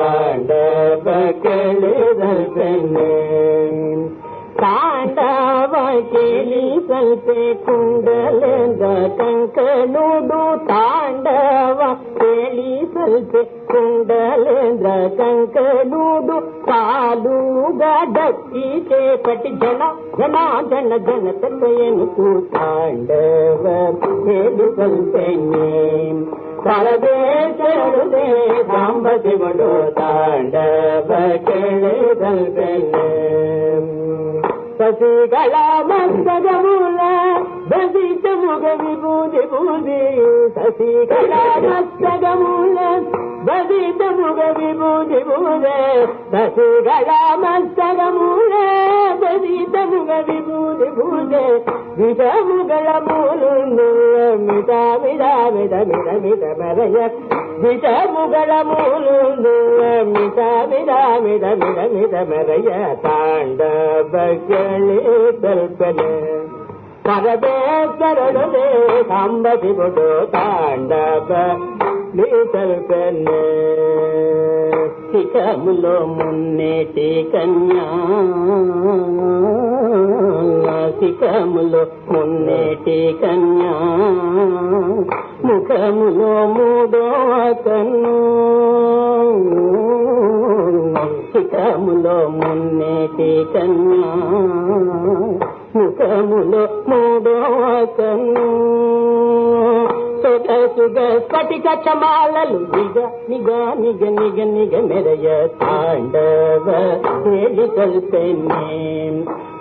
తాండవ కలిసే తాండవ కలిసే పరదేశరుదే తాండవ చేదుకొల్పెన్నే పరదేశరుడే సాంబ శివుడు తాండవ కేళిదల్పెన్నే ససిగళ మస్తగముల బసితముగ విభూది బూది ససిగళ మస్తగముల బసితముగ విభూది బూదే ససిగళ మస్తగముల బసితముగ విభూది బూదే విషముగళ మూలు మిట మిడ మిడ మిడ మిడ మెరయ విషముగళ మూలు మిట మిడ మిడ మిడ మిడ మెరయ తాండవ ಕಲ್ಪನೆ ಪರಮೇಶ್ವರನೇ ಸಾಂಬ ಶಿವುಡು ತಾಂಡವ నీ కల్పనే శిఖములో మున్నేటి కన్యా శిఖములో మున్నేటి కన్యా ముఖములో మూడో కన్ను శిఖములో మున్నేటి కన్యా ముఖములో మూడో కన్ను సొగసుగ స్ఫటిక చమాలలు నిగ నిగ నిగ నిగ నిగ మెరయ తాండవ. తేలి కల్పెన్నే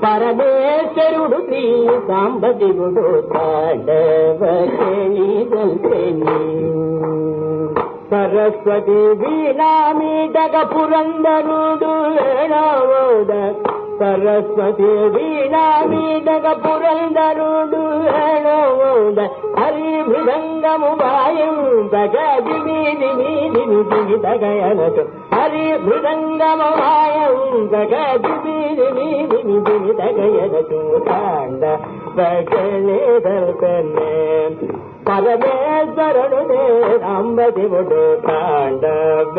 పరమేశ్వరుడు శ్రీ సాంబశివుడు తాండవ తేలి కల్పెన్నే సరస్వతి వీణామీటక పురందరుడు వేణోద సరస్వతి వీణామీటక పురందరుడు వేణోద హరి మృదంగము వాయం తగది మీది మీది హరి మృదంగము వాయం తగది మీది మీది మిది తగయనటు తాండ పగలే దల్కనే పరమేశ్వరుడే రాంబశివుడు తాండవ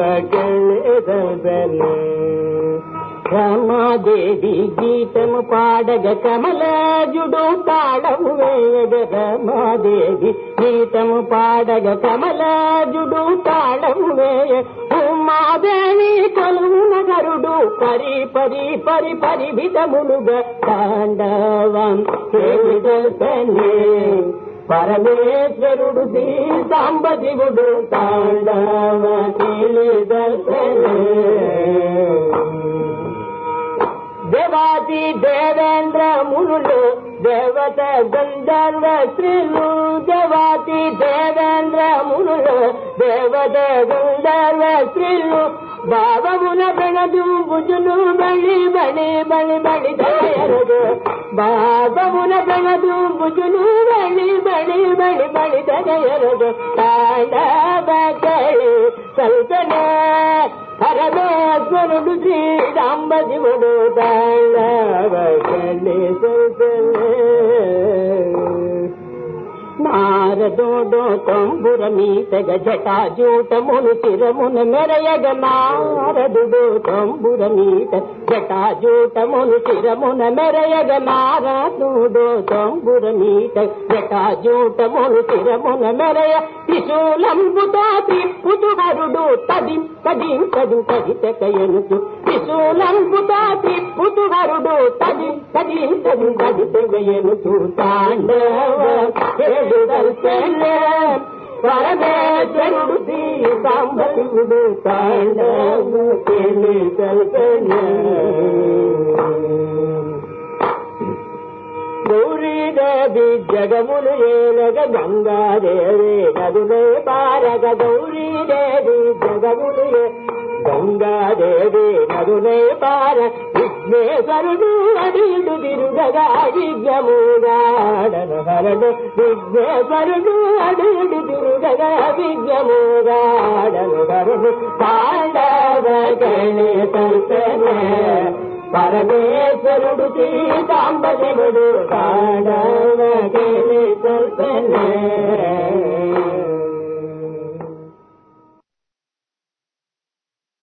రమాదేవి గీతము పాడగ కమలాజుడు తాళము వేయగ రమాదేవి గీతము పాడగ కమలాజుడు తాళము వేయ ఉమాదేవి కొలువు నగరుడు పరి పరి పరి పరిభితములుగా తాండవం చేయుదల్పనే పరమేశ్వరుడు శ్రీ సాంబశివుడు తాండవ జాతి దేవేంద్రమునులు దేవత గంధర్వ స్త్రీలు దేవాతి దేవేంద్రమునులు దేవత గంధర్వ స్త్రీలు భావమున ಬೆಳದು ಬುಜುನು ಬಳಿ ಬಳಿ ಬಳಿ ಬಳಿ ದಯರದು ಭಾವಮುನ ಬೆಳದು ಬುಜುನು ಬಳಿ ಬಳಿ ಬಳಿ ಬಳಿ ದಯರದು ತಾಂಡ ಬಳಿ ಸಲ್ತನೇ మరుడు చేదాంబ శివుడు తాండవ కలి సల్పనే నారదోడో తంబురమీతగ జటాజూటమును చిరమున మెరయగ నారదుడు తంబురమీత జటాజూటమును చిరమున మెరయగ నారదుడు తంబురమీత జటాజూటమును చిరమున మెరయ త్రిశూలంబుతో త్రిప్పుతు హరుడు తదిం తదిం తదిం తదితకయనుచు త్రిశూలంబుతో త్రిప్పుతు హరుడు తదిం తదిం తదిం తదితకయనుచు తాండవ దర్శనే పరమేశ్వరుడు శ్రీ సాంబశివుడు తాండవ దర్శనే గౌరీదేవి జగములు ఏలగ గంగాదేవి నదులే పారగ గౌరీదేవి జగములు గంగాదేవి నదులే పార విఘ్నేశ్వరుడు అడియుడు తిరుగగా విజ్ఞముగాడను హరడు విఘ్నేశ్వరుడు అడియుడు తిరుగగా విజ్ఞముగాడను హరడు పాండవ గణేశనే పరమేశ్వరుడు సీతాంబశివుడు కాడవగే